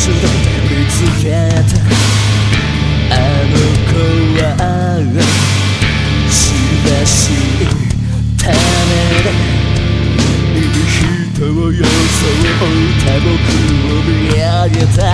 しと見つけたあの子はしばしいためだいい人を装った僕を見上げた